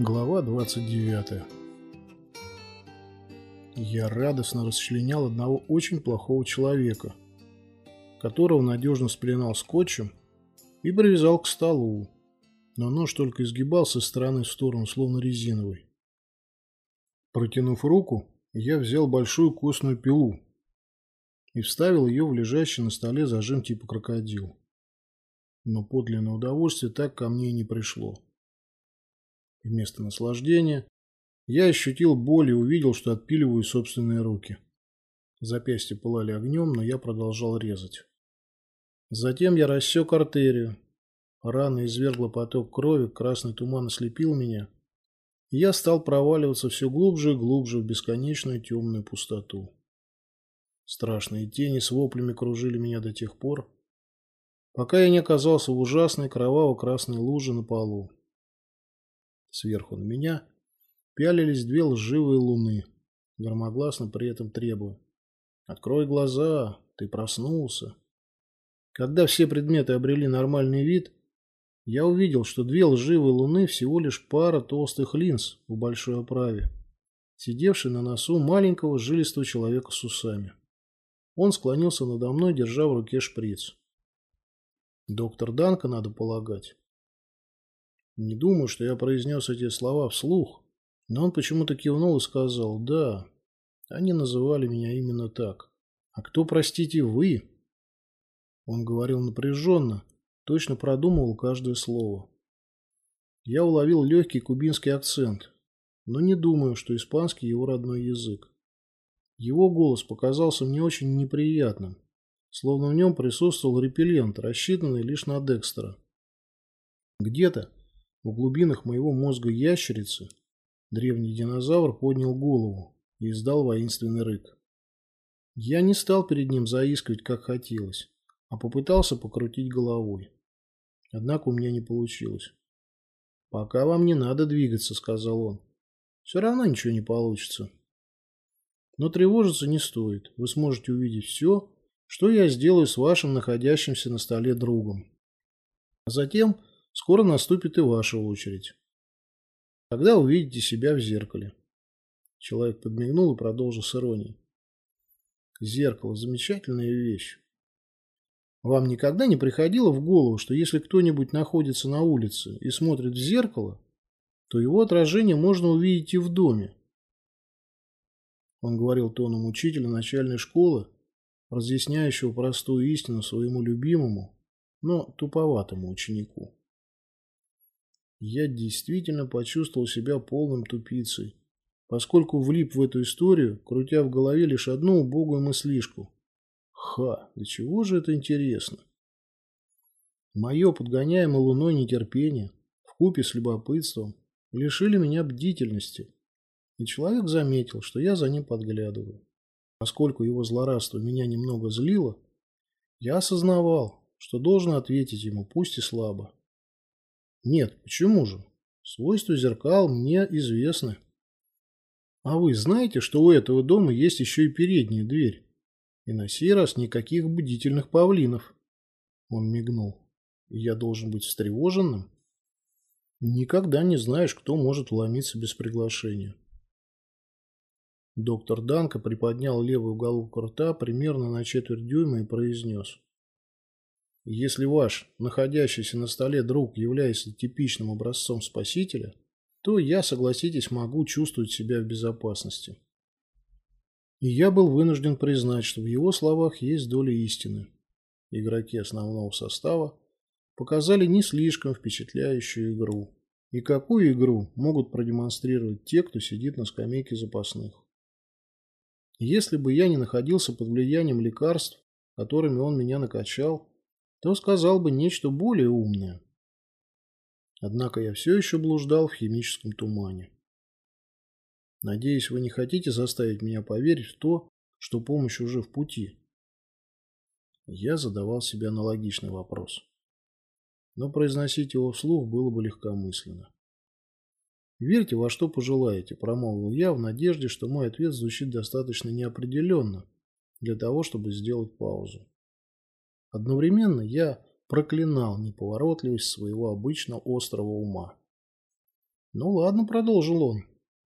Глава 29 Я радостно расчленял одного очень плохого человека, которого надежно спеленал скотчем и привязал к столу, но нож только изгибался из стороны в сторону, словно резиновый. Протянув руку, я взял большую костную пилу и вставил ее в лежащий на столе зажим типа крокодил. Но подлинное удовольствие так ко мне и не пришло. Вместо наслаждения я ощутил боль и увидел, что отпиливаю собственные руки. Запястья пылали огнем, но я продолжал резать. Затем я рассек артерию. Рана извергла поток крови, красный туман ослепил меня. И я стал проваливаться все глубже и глубже в бесконечную темную пустоту. Страшные тени с воплями кружили меня до тех пор, пока я не оказался в ужасной кроваво-красной луже на полу. Сверху на меня пялились две лживые луны, громогласно при этом требуя. «Открой глаза, ты проснулся». Когда все предметы обрели нормальный вид, я увидел, что две лживые луны всего лишь пара толстых линз в большой оправе, сидевшей на носу маленького жилистого человека с усами. Он склонился надо мной, держа в руке шприц. Доктор Данка, надо полагать. Не думаю, что я произнес эти слова вслух, но он почему-то кивнул и сказал «Да, они называли меня именно так. А кто, простите, вы?» Он говорил напряженно, точно продумывал каждое слово. Я уловил легкий кубинский акцент, но не думаю, что испанский его родной язык. Его голос показался мне очень неприятным, словно в нем присутствовал репеллент, рассчитанный лишь на Декстера. Где-то в глубинах моего мозга ящерицы древний динозавр поднял голову и издал воинственный рык. Я не стал перед ним заискивать, как хотелось, а попытался покрутить головой. Однако у меня не получилось. «Пока вам не надо двигаться», — сказал он. «Все равно ничего не получится». Но тревожиться не стоит. Вы сможете увидеть все, что я сделаю с вашим находящимся на столе другом. А затем скоро наступит и ваша очередь. Когда увидите себя в зеркале. Человек подмигнул и продолжил с иронией. Зеркало – замечательная вещь. Вам никогда не приходило в голову, что если кто-нибудь находится на улице и смотрит в зеркало, то его отражение можно увидеть и в доме? Он говорил тоном учителя начальной школы, разъясняющего простую истину своему любимому, но туповатому ученику. Я действительно почувствовал себя полным тупицей, поскольку влип в эту историю, крутя в голове лишь одну убогую мыслишку. Ха, да чего же это интересно? Мое подгоняемое луной нетерпение, вкупе с любопытством, лишили меня бдительности, и человек заметил, что я за ним подглядываю. Поскольку его злорадство меня немного злило, я осознавал, что должен ответить ему, пусть и слабо. Нет, почему же? Свойства зеркал мне известны. А вы знаете, что у этого дома есть еще и передняя дверь? И на сей раз никаких бдительных павлинов. Он мигнул. Я должен быть встревоженным? Никогда не знаешь, кто может вломиться без приглашения. Доктор Данко приподнял левую головку рта примерно на четверть дюйма и произнес. Если ваш, находящийся на столе друг, является типичным образцом спасителя, то я, согласитесь, могу чувствовать себя в безопасности. И я был вынужден признать, что в его словах есть доля истины. Игроки основного состава показали не слишком впечатляющую игру. И какую игру могут продемонстрировать те, кто сидит на скамейке запасных? Если бы я не находился под влиянием лекарств, которыми он меня накачал, то сказал бы нечто более умное. Однако я все еще блуждал в химическом тумане. Надеюсь, вы не хотите заставить меня поверить в то, что помощь уже в пути. Я задавал себе аналогичный вопрос. Но произносить его вслух было бы легкомысленно. «Верьте во что пожелаете», – промолвил я в надежде, что мой ответ звучит достаточно неопределенно для того, чтобы сделать паузу. Одновременно я проклинал неповоротливость своего обычно острого ума. Ну ладно, продолжил он.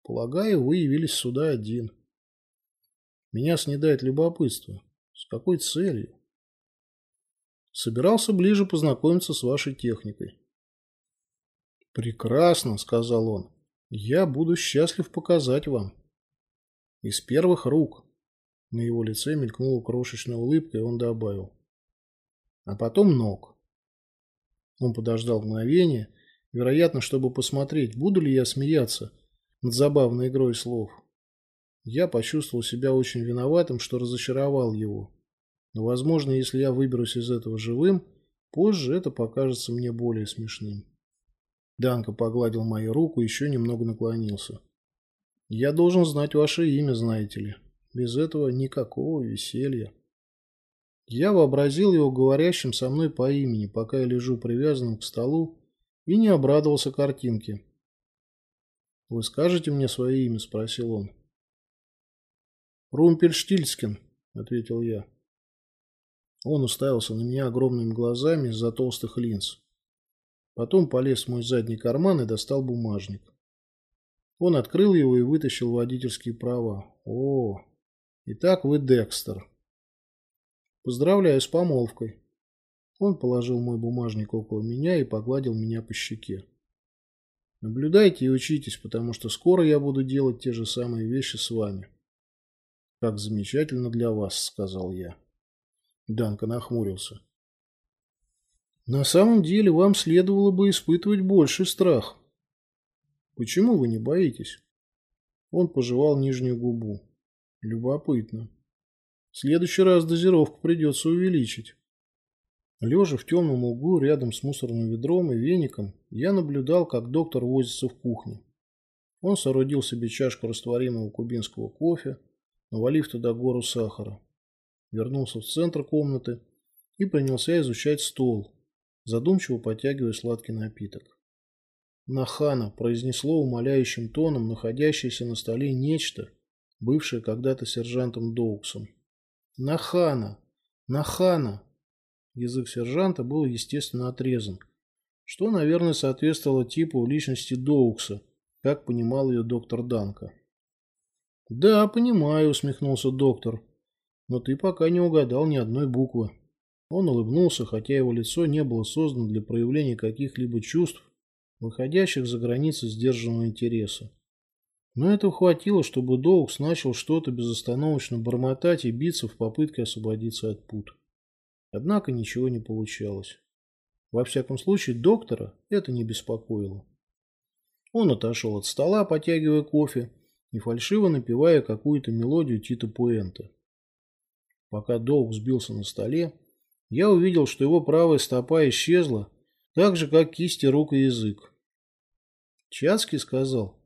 Полагаю, вы явились сюда один. Меня снедает любопытство. С какой целью? Собирался ближе познакомиться с вашей техникой. Прекрасно, сказал он. Я буду счастлив показать вам. Из первых рук. На его лице мелькнула крошечная улыбка, и он добавил. А потом ног. Он подождал мгновение, вероятно, чтобы посмотреть, буду ли я смеяться над забавной игрой слов. Я почувствовал себя очень виноватым, что разочаровал его. Но, возможно, если я выберусь из этого живым, позже это покажется мне более смешным. Данка погладил мою руку и еще немного наклонился. «Я должен знать ваше имя, знаете ли. Без этого никакого веселья». Я вообразил его говорящим со мной по имени, пока я лежу привязанным к столу, и не обрадовался картинке. «Вы скажете мне свое имя?» – спросил он. «Румпельштильцкин», – ответил я. Он уставился на меня огромными глазами из-за толстых линз. Потом полез в мой задний карман и достал бумажник. Он открыл его и вытащил водительские права. О, итак вы Декстер. Поздравляю с помолвкой. Он положил мой бумажник около меня и погладил меня по щеке. Наблюдайте и учитесь, потому что скоро я буду делать те же самые вещи с вами. Как замечательно для вас, сказал я. Данка нахмурился. На самом деле вам следовало бы испытывать больший страх. Почему вы не боитесь? Он пожевал нижнюю губу. Любопытно. В следующий раз дозировку придется увеличить. Лежа в темном углу рядом с мусорным ведром и веником, я наблюдал, как доктор возится в кухне. Он соорудил себе чашку растворимого кубинского кофе, навалив туда гору сахара. Вернулся в центр комнаты и принялся изучать стол, задумчиво потягивая сладкий напиток. Нахана произнесло умоляющим тоном находящееся на столе нечто, бывшее когда-то сержантом Доуксом. «Нахана! Нахана!» Язык сержанта был, естественно, отрезан, что, наверное, соответствовало типу личности Доукса, как понимал ее доктор Данка. «Да, понимаю», — усмехнулся доктор, — «но ты пока не угадал ни одной буквы». Он улыбнулся, хотя его лицо не было создано для проявления каких-либо чувств, выходящих за границы сдержанного интереса. Но этого хватило, чтобы Доукс начал что-то безостановочно бормотать и биться в попытке освободиться от пут. Однако ничего не получалось. Во всяком случае, доктора это не беспокоило. Он отошел от стола, потягивая кофе и фальшиво напевая какую-то мелодию Тита Пуэнта. Пока Доук сбился на столе, я увидел, что его правая стопа исчезла, так же, как кисти рук и язык. Чацкий сказал,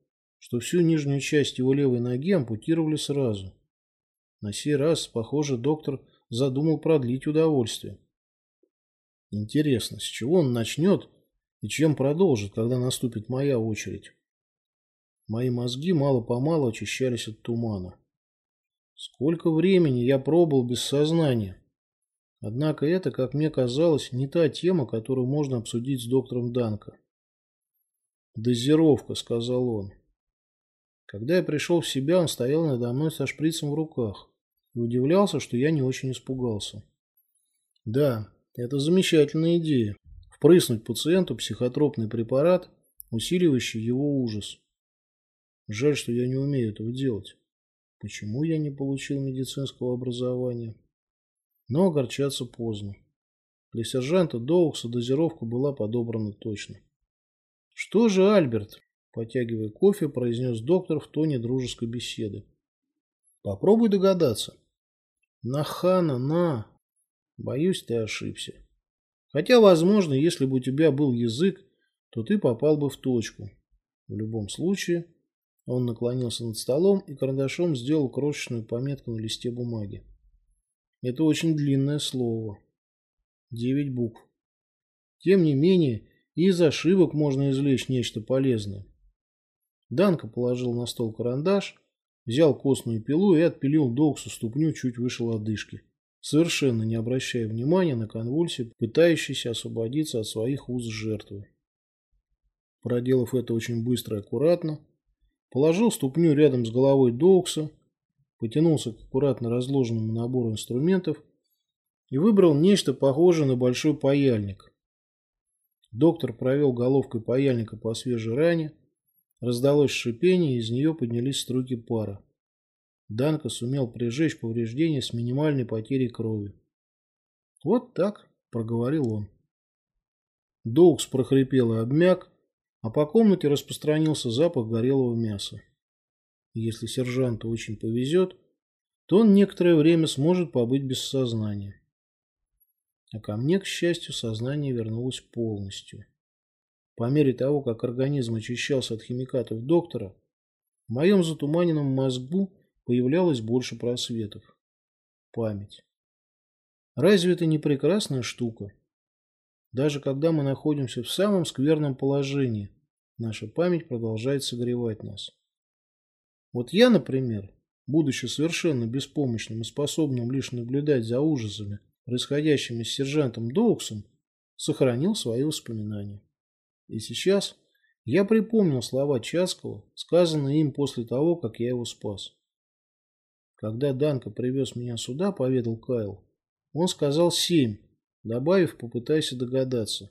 что всю нижнюю часть его левой ноги ампутировали сразу. На сей раз, похоже, доктор задумал продлить удовольствие. Интересно, с чего он начнет и чем продолжит, когда наступит моя очередь? Мои мозги мало-помалу очищались от тумана. Сколько времени я пробыл без сознания. Однако это, как мне казалось, не та тема, которую можно обсудить с доктором Данко. «Дозировка», — сказал он. Когда я пришел в себя, он стоял надо мной со шприцем в руках и удивлялся, что я не очень испугался. Да, это замечательная идея. Впрыснуть пациенту психотропный препарат, усиливающий его ужас. Жаль, что я не умею этого делать. Почему я не получил медицинского образования? Но огорчаться поздно. Для сержанта Доукса дозировка была подобрана точно. «Что же, Альберт?» – потягивая кофе, произнес доктор в тоне дружеской беседы. «Попробуй догадаться». «На хана, на!» «Боюсь, ты ошибся. Хотя, возможно, если бы у тебя был язык, то ты попал бы в точку. В любом случае...» Он наклонился над столом и карандашом сделал крошечную пометку на листе бумаги. Это очень длинное слово. Девять букв. Тем не менее, из ошибок можно извлечь нечто полезное. Данка положил на стол карандаш, взял костную пилу и отпилил Доуксу ступню чуть выше лодыжки, совершенно не обращая внимания на конвульсии, пытающейся освободиться от своих уз жертвы. проделав это очень быстро и аккуратно, положил ступню рядом с головой Доукса, потянулся к аккуратно разложенному набору инструментов и выбрал нечто похожее на большой паяльник. Доктор провел головкой паяльника по свежей ране, раздалось шипение, и из нее поднялись струйки пара. Данка сумел прижечь повреждения с минимальной потерей крови. «Вот так», — проговорил он. Доукс прохрипел и обмяк, а по комнате распространился запах горелого мяса. Если сержанту очень повезет, то он некоторое время сможет побыть без сознания. А ко мне, к счастью, сознание вернулось полностью. По мере того, как организм очищался от химикатов доктора, в моем затуманенном мозгу появлялось больше просветов. Память. Разве это не прекрасная штука? Даже когда мы находимся в самом скверном положении, наша память продолжает согревать нас. Вот я, например, будучи совершенно беспомощным и способным лишь наблюдать за ужасами, происходящими с сержантом Доуксом, сохранил свои воспоминания. И сейчас я припомнил слова Часкова, сказанные им после того, как я его спас. Когда Данка привез меня сюда, поведал Кайл, он сказал семь, добавив «попытайся догадаться».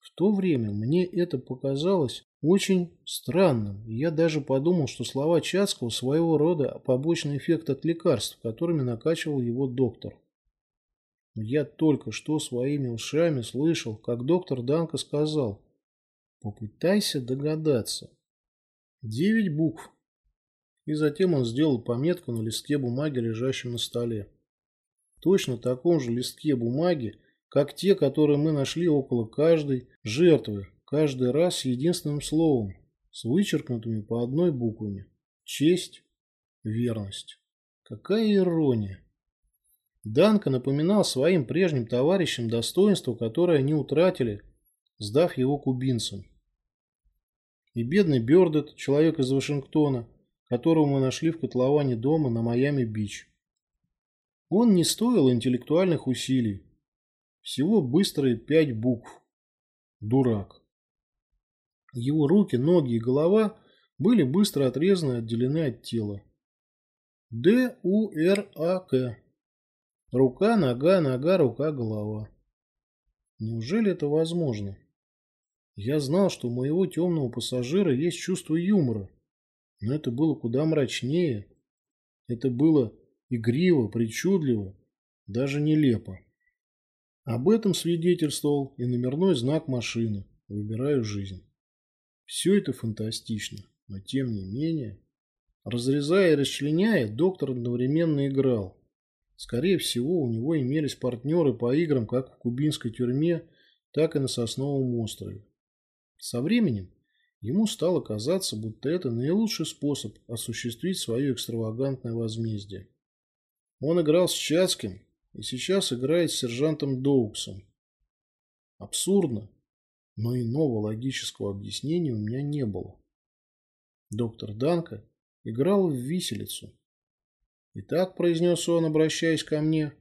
В то время мне это показалось очень странным, я даже подумал, что слова Чацкого своего рода побочный эффект от лекарств, которыми накачивал его доктор. Я только что своими ушами слышал, как доктор Данко сказал «Попытайся догадаться». Девять букв. И затем он сделал пометку на листке бумаги, лежащем на столе точно таком же листке бумаги, как те, которые мы нашли около каждой жертвы, каждый раз с единственным словом, с вычеркнутыми по одной буквами. Честь, верность. Какая ирония! Данка напоминал своим прежним товарищам достоинство, которое они утратили, сдав его кубинцам. И бедный Бёрдет, человек из Вашингтона, которого мы нашли в котловане дома на Майами-Бич. Он не стоил интеллектуальных усилий. Всего быстрые пять букв. Дурак. Его руки, ноги и голова были быстро отрезаны и отделены от тела. Д-У-Р-А-К. Рука, нога, нога, рука, голова. Неужели это возможно? Я знал, что у моего темного пассажира есть чувство юмора, но это было куда мрачнее. Это было игриво, причудливо, даже нелепо. Об этом свидетельствовал и номерной знак машины «Выбираю жизнь». Все это фантастично, но тем не менее... Разрезая и расчленяя, доктор одновременно играл. Скорее всего, у него имелись партнеры по играм как в кубинской тюрьме, так и на Сосновом острове. Со временем ему стало казаться, будто это наилучший способ осуществить свое экстравагантное возмездие. Он играл с Чацким и сейчас играет с сержантом Доуксом. Абсурдно, но иного логического объяснения у меня не было. Доктор Данка играл в виселицу. «Итак», — произнес он, обращаясь ко мне,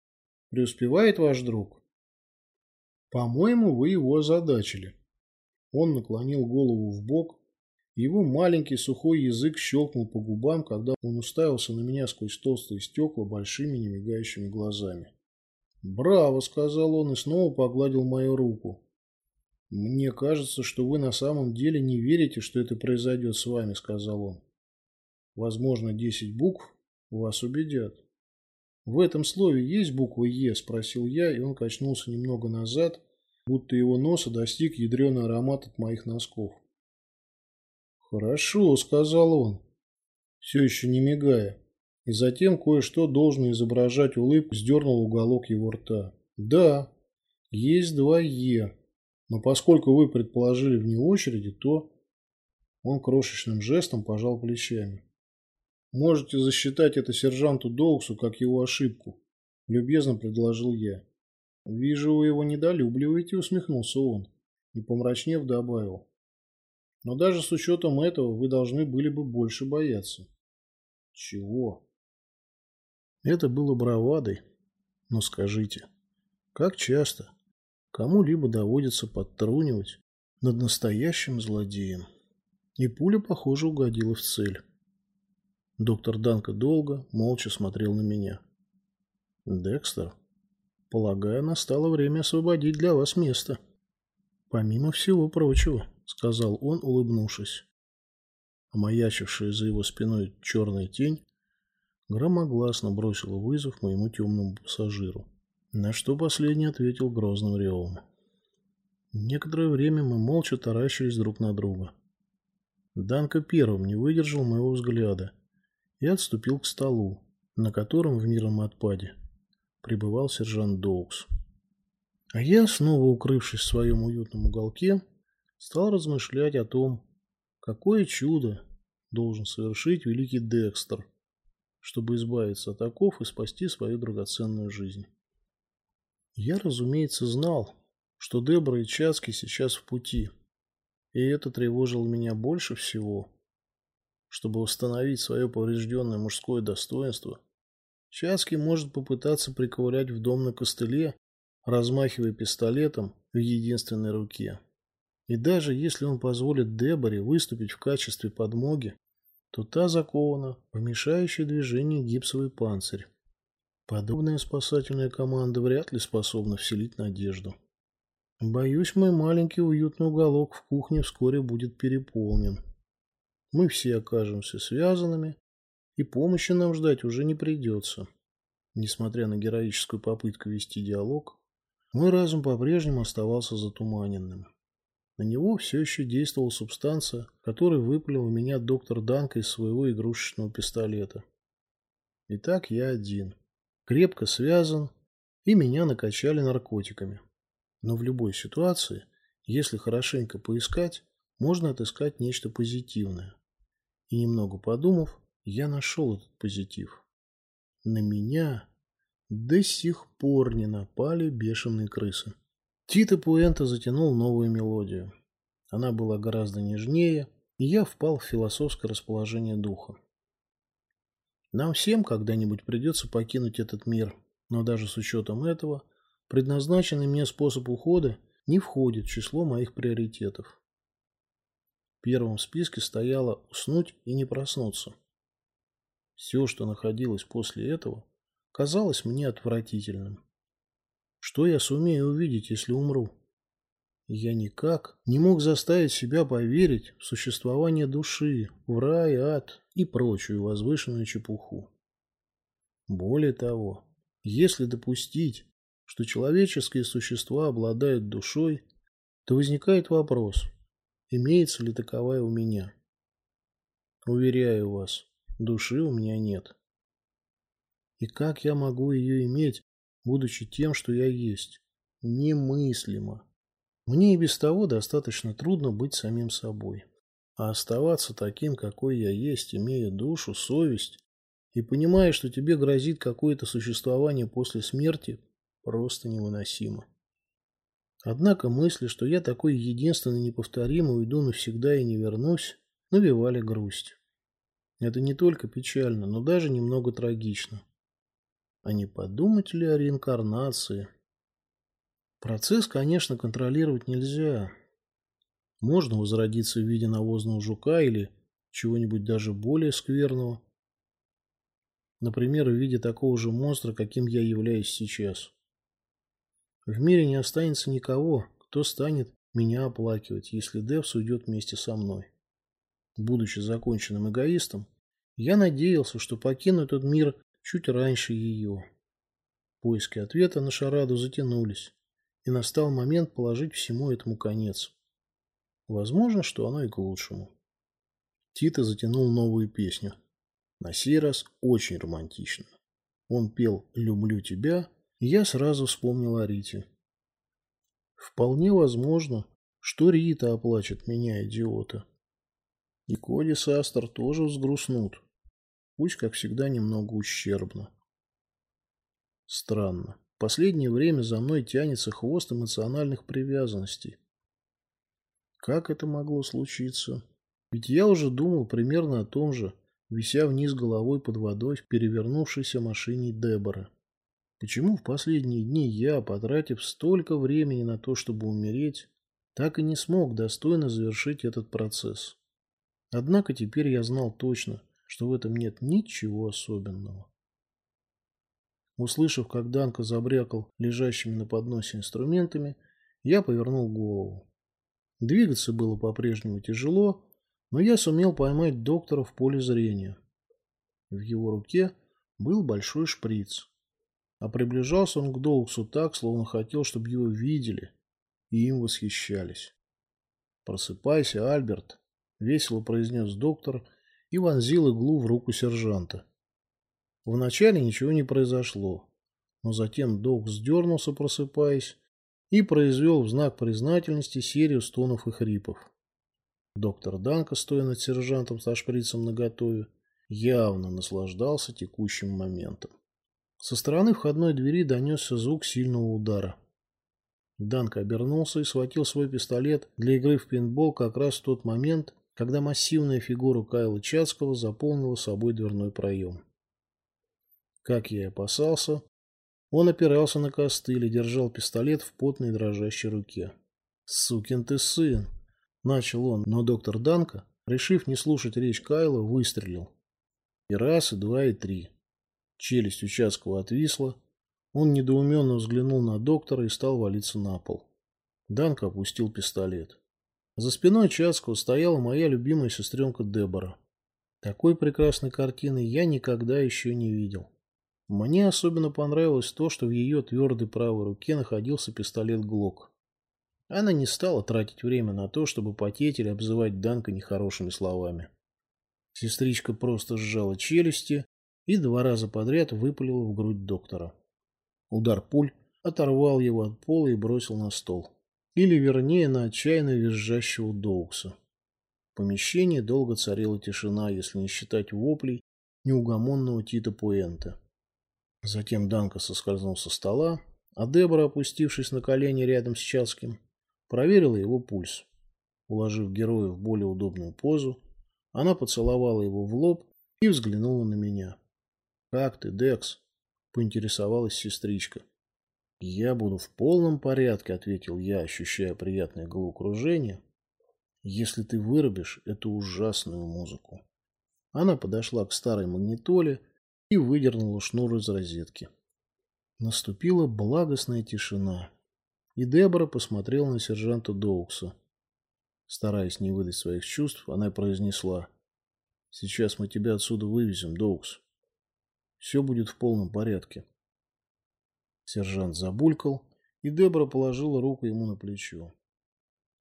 — «преуспевает ваш друг?» «По-моему, вы его озадачили». Он наклонил голову в бок его маленький сухой язык щелкнул по губам, когда он уставился на меня сквозь толстые стекла большими немигающими глазами. «Браво!» — сказал он и снова погладил мою руку. «Мне кажется, что вы на самом деле не верите, что это произойдет с вами», — сказал он. «Возможно, десять букв вас убедят». «В этом слове есть буква «Е»?» – спросил я, и он качнулся немного назад, будто его носа достиг ядреный аромат от моих носков. «Хорошо», — сказал он, все еще не мигая, и затем кое-что должно изображать улыбку сдернул уголок его рта. «Да, есть два «Е», но поскольку вы предположили вне очереди, то...» Он крошечным жестом пожал плечами. «Можете засчитать это сержанту Доуксу как его ошибку», — любезно предложил я. «Вижу, вы его недолюбливаете», — усмехнулся он и, помрачнев, добавил. Но даже с учетом этого вы должны были бы больше бояться. Чего? Это было бравадой. Но скажите, как часто кому-либо доводится подтрунивать над настоящим злодеем. И пуля, похоже, угодила в цель. Доктор Данка долго, молча смотрел на меня. «Декстер, полагаю, настало время освободить для вас место». «Помимо всего прочего», — сказал он, улыбнувшись. А маячившая за его спиной черная тень громогласно бросила вызов моему темному пассажиру, на что последний ответил грозным ревом. Некоторое время мы молча таращились друг на друга. Данка первым не выдержал моего взгляда и отступил к столу, на котором в мирном отпаде пребывал сержант Доукс. А я, снова укрывшись в своем уютном уголке, стал размышлять о том, какое чудо должен совершить великий Декстер, чтобы избавиться от оков и спасти свою драгоценную жизнь. Я, разумеется, знал, что Дебра и Чацкий сейчас в пути, и это тревожило меня больше всего. Чтобы восстановить свое поврежденное мужское достоинство, Чацкий может попытаться приковырять в дом на костыле размахивая пистолетом в единственной руке. И даже если он позволит Деборе выступить в качестве подмоги, то та закована в мешающий движение гипсовый панцирь. Подобная спасательная команда вряд ли способна вселить надежду. Боюсь, мой маленький уютный уголок в кухне вскоре будет переполнен. Мы все окажемся связанными, и помощи нам ждать уже не придется. Несмотря на героическую попытку вести диалог, мой разум по-прежнему оставался затуманенным. На него все еще действовала субстанция, которую выпалил у меня доктор Данка из своего игрушечного пистолета. Итак, я один. Крепко связан, и меня накачали наркотиками. Но в любой ситуации, если хорошенько поискать, можно отыскать нечто позитивное. И немного подумав, я нашел этот позитив. На меня до сих пор не напали бешеные крысы. Тита Пуэнто затянул новую мелодию. Она была гораздо нежнее, и я впал в философское расположение духа. Нам всем когда-нибудь придется покинуть этот мир, но даже с учетом этого, предназначенный мне способ ухода не входит в число моих приоритетов. Первом списке стояло «уснуть и не проснуться». Все, что находилось после этого – казалось мне отвратительным. Что я сумею увидеть, если умру? Я никак не мог заставить себя поверить в существование души, в рай, ад и прочую возвышенную чепуху. Более того, если допустить, что человеческие существа обладают душой, то возникает вопрос, имеется ли таковая у меня. Уверяю вас, души у меня нет. И как я могу ее иметь, будучи тем, что я есть? Немыслимо. Мне и без того достаточно трудно быть самим собой. А оставаться таким, какой я есть, имея душу, совесть, и понимая, что тебе грозит какое-то существование после смерти, просто невыносимо. Однако мысли, что я такой единственный неповторимый уйду навсегда и не вернусь, навевали грусть. Это не только печально, но даже немного трагично. А не подумать ли о реинкарнации? Процесс, конечно, контролировать нельзя. Можно возродиться в виде навозного жука или чего-нибудь даже более скверного. Например, в виде такого же монстра, каким я являюсь сейчас. В мире не останется никого, кто станет меня оплакивать, если Девс уйдет вместе со мной. Будучи законченным эгоистом, я надеялся, что покину этот мир чуть раньше ее. Поиски ответа на шараду затянулись, и настал момент положить всему этому конец. Возможно, что оно и к лучшему. Тита затянул новую песню. На сей раз очень романтично. Он пел «Люблю тебя», я сразу вспомнил о Рите. Вполне возможно, что Рита оплачет меня, идиота. И Коди с Астер тоже взгрустнут пусть, как всегда, немного ущербно. Странно. Последнее время за мной тянется хвост эмоциональных привязанностей. Как это могло случиться? Ведь я уже думал примерно о том же, вися вниз головой под водой в перевернувшейся машине Дебора. Почему в последние дни я, потратив столько времени на то, чтобы умереть, так и не смог достойно завершить этот процесс. Однако теперь я знал точно, что в этом нет ничего особенного. Услышав, как Данка забрякал лежащими на подносе инструментами, я повернул голову. Двигаться было по-прежнему тяжело, но я сумел поймать доктора в поле зрения. В его руке был большой шприц, а приближался он к Доуксу так, словно хотел, чтобы его видели и им восхищались. «Просыпайся, Альберт», — весело произнес доктор и вонзил иглу в руку сержанта. Вначале ничего не произошло, но затем Доукс сдернулся, просыпаясь, и произвел в знак признательности серию стонов и хрипов. Доктор Данка, стоя над сержантом со шприцем наготове, явно наслаждался текущим моментом. Со стороны входной двери донесся звук сильного удара. Данка обернулся и схватил свой пистолет для игры в пейнтбол как раз в тот момент, когда массивная фигура Кайла Чацкого заполнила собой дверной проем. Как я и опасался, он опирался на костыль и держал пистолет в потной дрожащей руке. «Сукин ты сын!» – начал он, но доктор Данка, решив не слушать речь Кайла, выстрелил. И раз, и два, и три. Челюсть участкового отвисла. Он недоуменно взглянул на доктора и стал валиться на пол. Данка опустил пистолет. За спиной Чацкого стояла моя любимая сестренка Дебора. Такой прекрасной картины я никогда еще не видел. Мне особенно понравилось то, что в ее твердой правой руке находился пистолет Глок. Она не стала тратить время на то, чтобы потеть или обзывать Данка нехорошими словами. Сестричка просто сжала челюсти и два раза подряд выпалила в грудь доктора. Удар пуль оторвал его от пола и бросил на стол. Или, вернее, на отчаянно визжащего Доукса. В помещении долго царила тишина, если не считать воплей неугомонного Тита Пуэнта. Затем Данка соскользнул со стола, а Дебора, опустившись на колени рядом с Часким, проверила его пульс. Уложив героя в более удобную позу, она поцеловала его в лоб и взглянула на меня. «Как ты, Декс?» – поинтересовалась сестричка. «Я буду в полном порядке», – ответил я, ощущая приятное головокружение, «если ты вырубишь эту ужасную музыку». Она подошла к старой магнитоле и выдернула шнур из розетки. Наступила благостная тишина, и Дебора посмотрела на сержанта Доукса. Стараясь не выдать своих чувств, она произнесла. «Сейчас мы тебя отсюда вывезем, Доукс. Все будет в полном порядке». Сержант забулькал, и Дебора положила руку ему на плечо.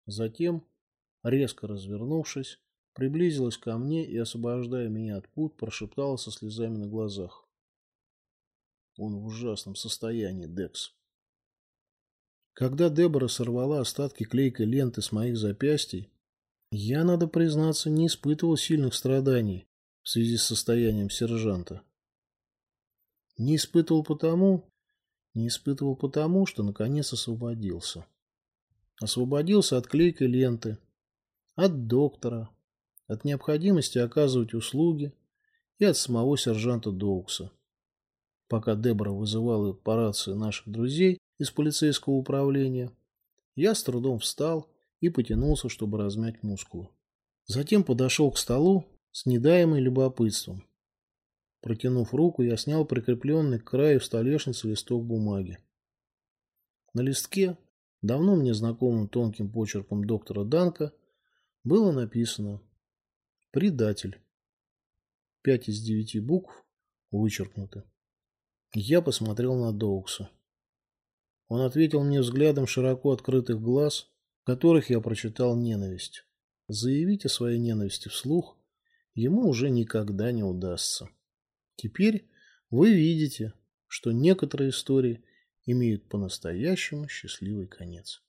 Затем, резко развернувшись, приблизилась ко мне и, освобождая меня от пут, прошептала со слезами на глазах. Он в ужасном состоянии, Декс. Когда Дебора сорвала остатки клейкой ленты с моих запястий, я, надо признаться, не испытывал сильных страданий в связи с состоянием сержанта. Не испытывал потому, не испытывал потому, что наконец освободился. Освободился от клейкой ленты, от доктора, от необходимости оказывать услуги и от самого сержанта Доукса. Пока Дебора вызывала по рации наших друзей, из полицейского управления, я с трудом встал и потянулся, чтобы размять мускулы. Затем подошел к столу с недаемым любопытством. Протянув руку, я снял прикрепленный к краю столешницы листок бумаги. На листке, давно мне знакомым тонким почерком доктора Данка, было написано «Предатель». Пять из девяти букв вычеркнуты. Я посмотрел на Доукса. Он ответил мне взглядом широко открытых глаз, в которых я прочитал ненависть. Заявить о своей ненависти вслух ему уже никогда не удастся. Теперь вы видите, что некоторые истории имеют по-настоящему счастливый конец.